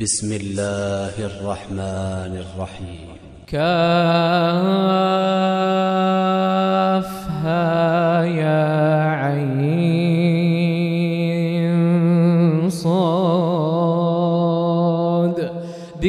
بسم الله الرحمن الرحيم. كافها.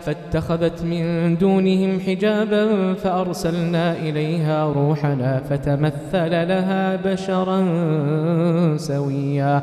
فاتخذت من دونهم حجابا فأرسلنا إليها روحنا فتمثل لها بشرا سويا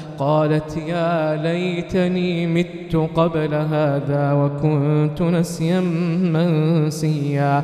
قالت يا ليتني مت قبل هذا وكنت نسيا منسيا.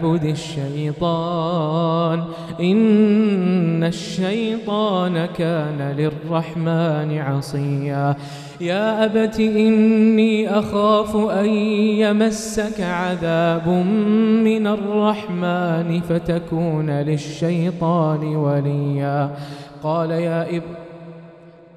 الشيطان. إن الشيطان كان للرحمن عصيا. يا أبت إني أخاف أن يمسك عذاب من الرحمن فتكون للشيطان وليا. قال يا إبراهيم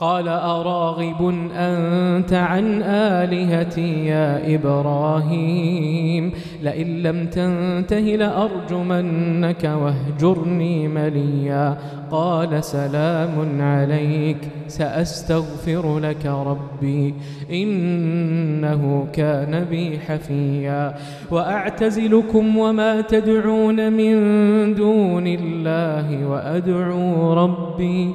قال أراغب أنت عن آلهتي يا إبراهيم؟ لئن لم تنته لأرجمنك واهجرني مليا. قال سلام عليك سأستغفر لك ربي إنه كان بي حفيا. وأعتزلكم وما تدعون من دون الله وأدعو ربي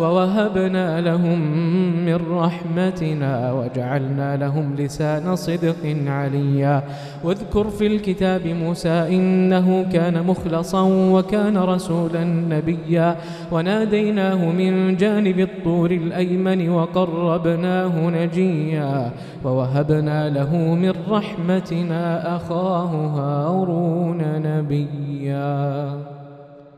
ووهبنا لهم من رحمتنا وجعلنا لهم لسان صدق عليا. واذكر في الكتاب موسى إنه كان مخلصا وكان رسولا نبيا. وناديناه من جانب الطور الأيمن وقربناه نجيا. ووهبنا له من رحمتنا أخاه هارون نبيا.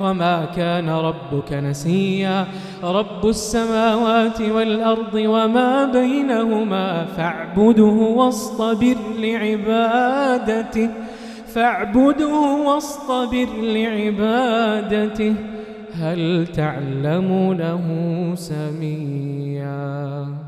وما كان ربك نسيا. رب السماوات والأرض وما بينهما فاعبده واصطبر لعبادته. فاعبده واصطبر لعبادته. هل تعلم له سميا؟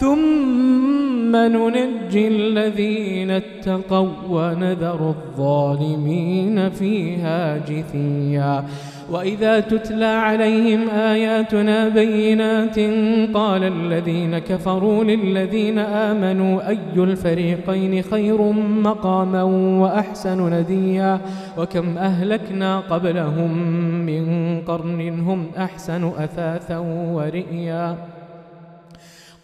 ثم ننجي الذين اتقوا ونذر الظالمين فيها جثيا. وإذا تتلى عليهم آياتنا بينات قال الذين كفروا للذين آمنوا أي الفريقين خير مقاما وأحسن نديا؟ وكم أهلكنا قبلهم من قرن هم أحسن أثاثا ورئيا.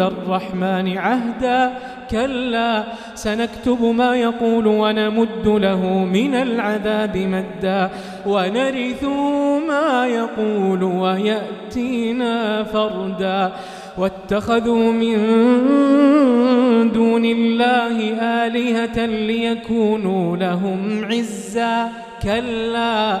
الرحمن عهدا. كلا سنكتب ما يقول ونمد له من العذاب مدا. ونرث ما يقول ويأتينا فردا. واتخذوا من دون الله آلهة ليكونوا لهم عزا. كلا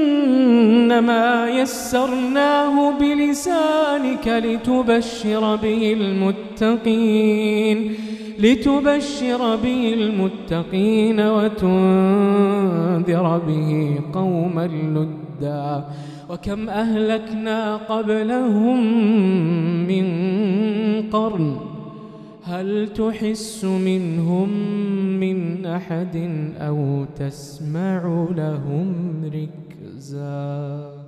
فإنما يسرناه بلسانك لتبشر به المتقين لتبشر به المتقين وتنذر به قوما لدا. وكم أهلكنا قبلهم من قرن هل تحس منهم من أحد أو تسمع لهم ركزاً؟ observe.